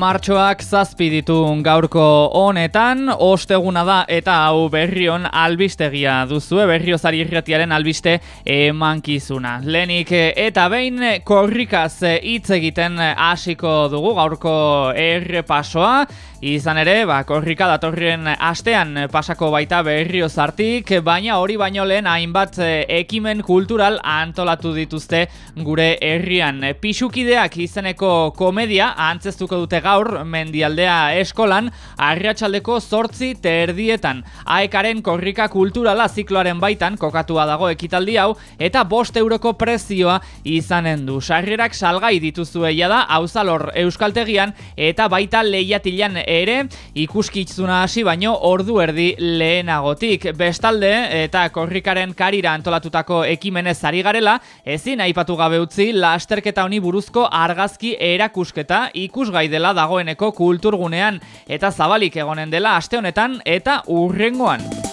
martxoak zazpi ditu gaurko honetan, osteguna da eta hau berrion albistegia duzue, berriozari irratiaren albiste emankizuna. Lenik eta behin korrikaz hitz egiten hasiko dugu gaurko errepasoa, Izan ere, ba, korrika datorren astean pasako baita berriozartik, baina hori baino lehen hainbat ekimen kultural antolatu dituzte gure herrian. Pixukideak izeneko komedia antzestuko dute gaur mendialdea eskolan, arriatxaldeko zortzi terdietan. Aekaren korrika kulturala zikloaren baitan kokatua dago ekitaldi hau, eta bost euroko prezioa izanen du. Sarrerak salgai dituzue da, hauzalor euskaltegian, eta baita lehiatilan ere ikuskitzuna hasi baino ordu erdi lehenagotik. Bestalde eta korrikaren karira antolatutako ekimenez ari garela, ezin aipatu gabe utzi lasterketa honi buruzko argazki erakusketa ikusgai dela dagoeneko kulturgunean eta zabalik egonen dela aste honetan eta urrengoan.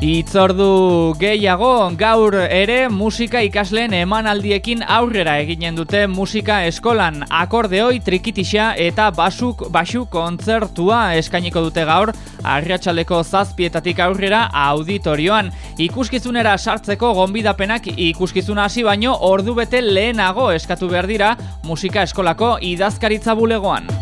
Itzordu gehiago gaur ere musika ikasleen emanaldiekin aurrera eginen dute musika eskolan akordeoi trikitisa eta basuk basu kontzertua eskainiko dute gaur arriatxaleko zazpietatik aurrera auditorioan. Ikuskizunera sartzeko gonbidapenak ikuskizuna hasi baino ordu bete lehenago eskatu behar dira musika eskolako idazkaritza bulegoan.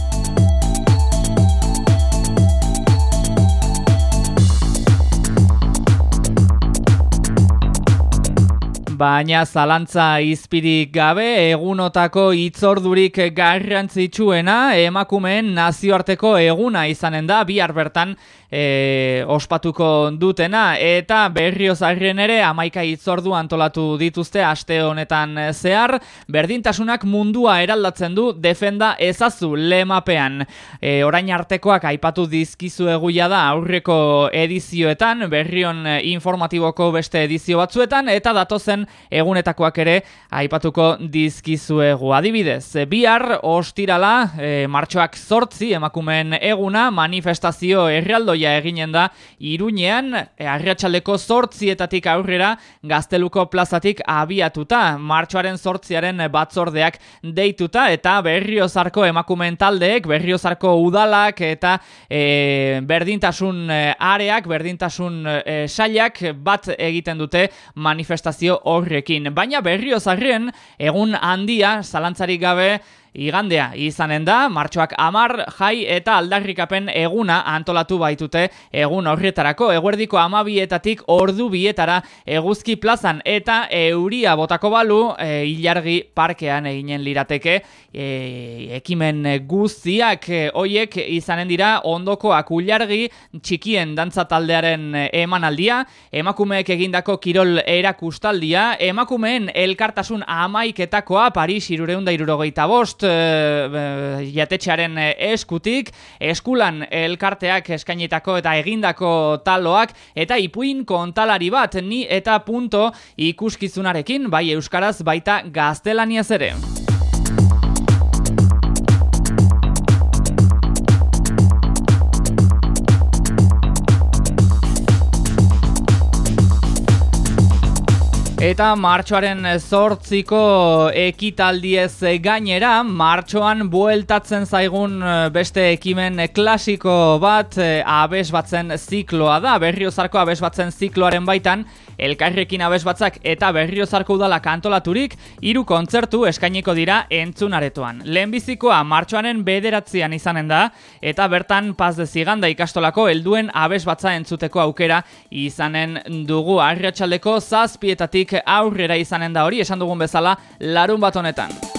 Baina zalantza izpirik gabe egunotako itzordurik garrantzitsuena emakumeen nazioarteko eguna izanen da bihar bertan e, ospatuko dutena eta berriozarrien ere amaika itzordu antolatu dituzte aste honetan zehar. Berdintasunak mundua eraldatzen du defenda ezazu lemapean. E, orain artekoak aipatu dizkizu eguia da aurreko edizioetan berrion informatiboko beste edizio batzuetan eta datozen egunetakoak ere aipatuko dizkizuegu adibidez bihar ostirala e, martxoak zortzi emakumen eguna manifestazio erraldo eginen da. Iruñean e, Arriatxaldeko zortzietatik aurrera Gazteluko plazatik abiatuta martxoaren zortziaren batzordeak deituta eta berriozarko emakumen taldeek berriozarko udalak eta e, berdintasun e, areak berdintasun e, sailak bat egiten dute manifestazio horrekin. Baina berriozarren egun handia zalantzarik gabe igandea izanen da, martxoak amar, jai eta aldarrikapen eguna antolatu baitute egun horretarako. Eguerdiko amabietatik ordu bietara eguzki plazan eta euria botako balu e, ilargi parkean eginen lirateke e, ekimen guztiak e, oiek izanen dira ondokoak ulargi txikien dantza taldearen emanaldia, emakumeek egindako kirol erakustaldia, emakumeen elkartasun amaiketakoa Paris irureunda irurogeita bost, e, jatetxearen eskutik, eskulan elkarteak eskainetako eta egindako taloak, eta ipuin kontalari bat ni eta punto ikuskizunarekin, bai euskaraz baita gaztelaniaz ere. Eta martxoaren zortziko ekitaldiez gainera, martxoan bueltatzen zaigun eh, beste ekimen klasiko bat eh, abes batzen zikloa da. Berriozarko abes batzen zikloaren baitan, elkarrekin abes batzak eta berriozarko udala kantolaturik, hiru kontzertu eskainiko dira entzunaretoan. Lehenbizikoa martxoanen bederatzean izanen da, eta bertan paz de ziganda ikastolako helduen abes batza entzuteko aukera izanen dugu. Arriatxaldeko zazpietatik aurrera izanen da hori, esan dugun bezala, larun bat honetan.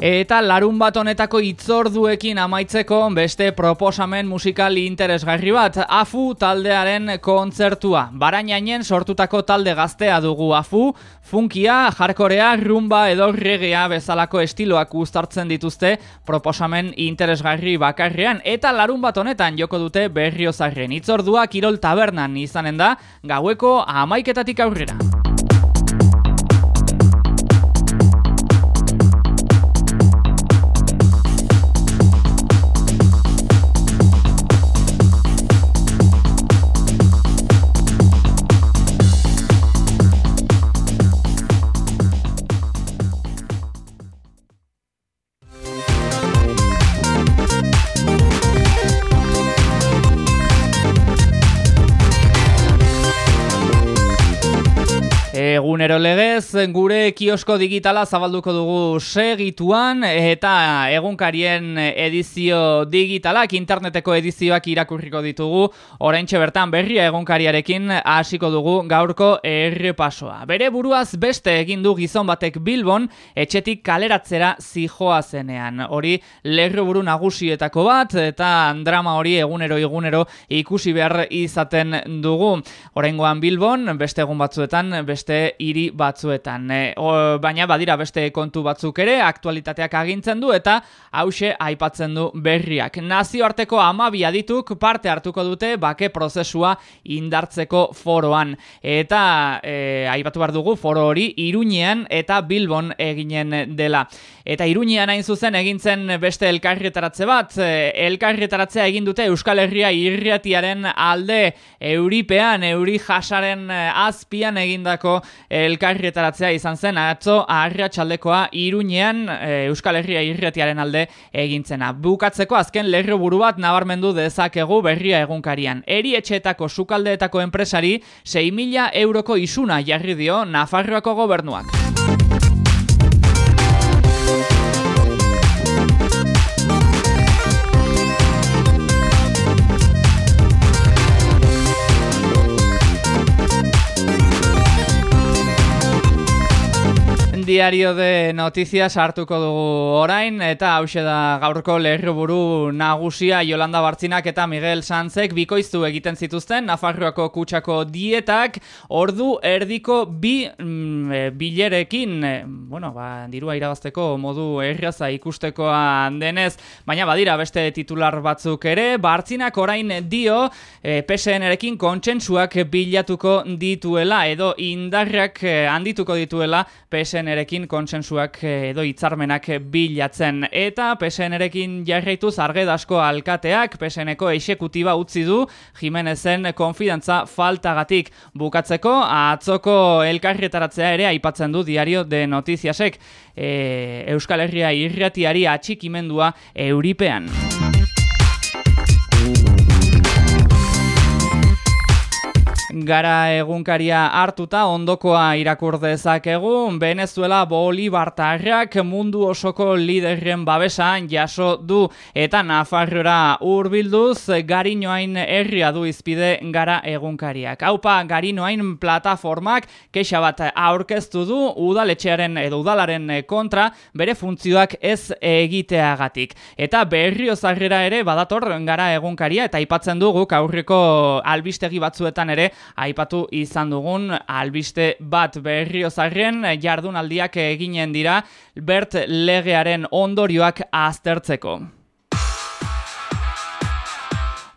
Eta larun bat honetako itzorduekin amaitzeko beste proposamen musikal interesgarri bat, AFU taldearen kontzertua. Barainainen sortutako talde gaztea dugu AFU, funkia, jarkorea, rumba edo regea bezalako estiloak uztartzen dituzte proposamen interesgarri bakarrean. Eta larun bat honetan joko dute berriozarren itzordua kirol tabernan izanen da, gaueko amaiketatik aurrera. Egunero legez, gure kiosko digitala zabalduko dugu segituan eta egunkarien edizio digitalak, interneteko edizioak irakurriko ditugu, orain bertan berria egunkariarekin hasiko dugu gaurko errepasoa. Bere buruaz beste egin du gizon batek Bilbon, etxetik kaleratzera zijoa zenean. Hori lerro buru nagusietako bat eta drama hori egunero egunero ikusi behar izaten dugu. Oraingoan Bilbon, beste egun batzuetan, beste hiri batzuetan. E, baina badira beste kontu batzuk ere, aktualitateak agintzen du eta hause aipatzen du berriak. Nazioarteko amabi adituk parte hartuko dute bake prozesua indartzeko foroan. Eta e, aipatu behar dugu foro hori Iruñean eta Bilbon eginen dela. Eta Iruñean hain zuzen egintzen beste elkarretaratze bat, e, elkarretaratzea egin dute Euskal Herria irriatiaren alde euripean, euri jasaren e, azpian egindako elkarrietaratzea izan zen atzo aharria txaldekoa iruñean e, Euskal Herria irretiaren alde egintzena. Bukatzeko azken lerro buru bat nabarmendu dezakegu berria egunkarian. Eri etxeetako sukaldeetako enpresari 6.000 euroko isuna jarri dio Nafarroako gobernuak. Diario de noticias hartuko dugu orain eta hause da gaurko lerruburu nagusia Yolanda Bartzinak eta Miguel Sanzek bikoiztu egiten zituzten Nafarroako kutsako dietak. Ordu erdiko bi mm, e, bilerekin e, bueno, ba, dirua irabazteko modu erraza ikustekoa denez baina badira beste titular batzuk ere. Bartzinak orain dio e, PSN-erekin kontsentsuak bilatuko dituela edo indarrak handituko dituela PSN PSN-erekin konsensuak eh, edo hitzarmenak bilatzen. Eta PSN-erekin jarraituz argedasko alkateak PSN-eko exekutiba utzi du Jimenezen konfidantza faltagatik bukatzeko atzoko elkarretaratzea ere aipatzen du diario de notiziasek e, Euskal Herria irratiari atxikimendua euripean. Gara egunkaria hartuta ondokoa irakur dezakegu Venezuela Bolibartarrak mundu osoko liderren babesan jaso du eta Nafarroa hurbilduz Garinoain herria du izpide gara egunkariak. Haupa Garinoain plataformak kexa bat aurkeztu du udaletxearen edo udalaren kontra bere funtzioak ez egiteagatik. Eta berriozarrera ere badator gara egunkaria eta aipatzen dugu aurreko albistegi batzuetan ere aipatu izan dugun albiste bat berriozarren jardunaldiak eginen dira bert legearen ondorioak aztertzeko.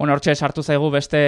Bueno, hortxe sartu zaigu beste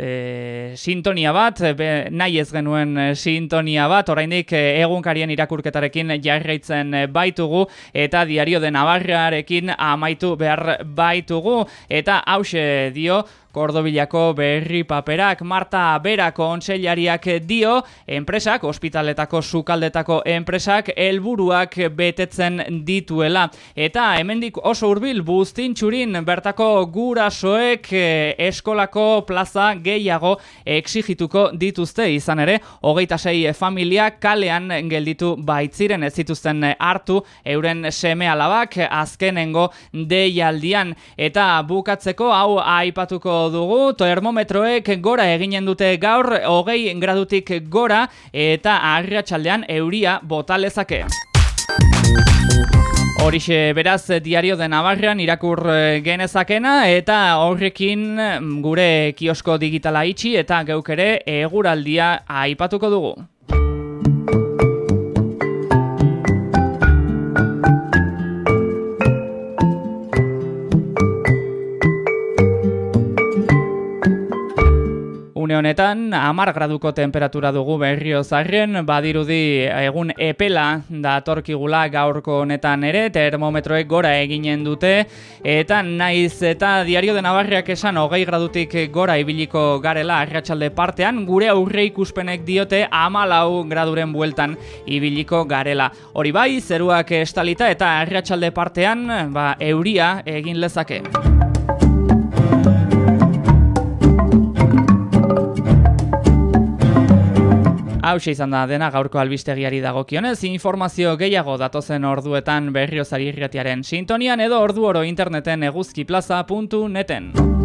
e, sintonia bat, be, nahi ez genuen e, sintonia bat, oraindik egunkarien irakurketarekin jarraitzen baitugu eta diario de Navarrarekin amaitu behar baitugu. Eta hause dio Kordobilako berri paperak. Marta Berako ontseilariak dio enpresak, ospitaletako sukaldetako enpresak helburuak betetzen dituela. Eta hemendik oso hurbil buztin txurin bertako gurasoek eh, eskolako plaza gehiago exigituko dituzte izan ere, hogeita sei familia kalean gelditu baitziren ez zituzten hartu euren seme alabak azkenengo deialdian. Eta bukatzeko hau aipatuko dugu, termometroek gora eginen dute gaur, hogei gradutik gora, eta arratsaldean euria botalezake. Horixe beraz diario de Navarran irakur eh, genezakena eta horrekin mm, gure kiosko digitala itxi eta geukere eguraldia aipatuko dugu. Honetan amar graduko temperatura dugu berrio zarren, badirudi egun epela da torkigula gaurko honetan ere, termometroek gora eginen dute, eta naiz eta diario de Navarriak esan hogei gradutik gora ibiliko garela arratsalde partean, gure aurre ikuspenek diote amalau graduren bueltan ibiliko garela. Hori bai, zeruak estalita eta arratsalde partean ba, euria egin lezake. Hau izan da dena gaurko albistegiari dagokionez, informazio gehiago datozen orduetan berriozari irretiaren sintonian edo ordu oro interneten eguzkiplaza.neten.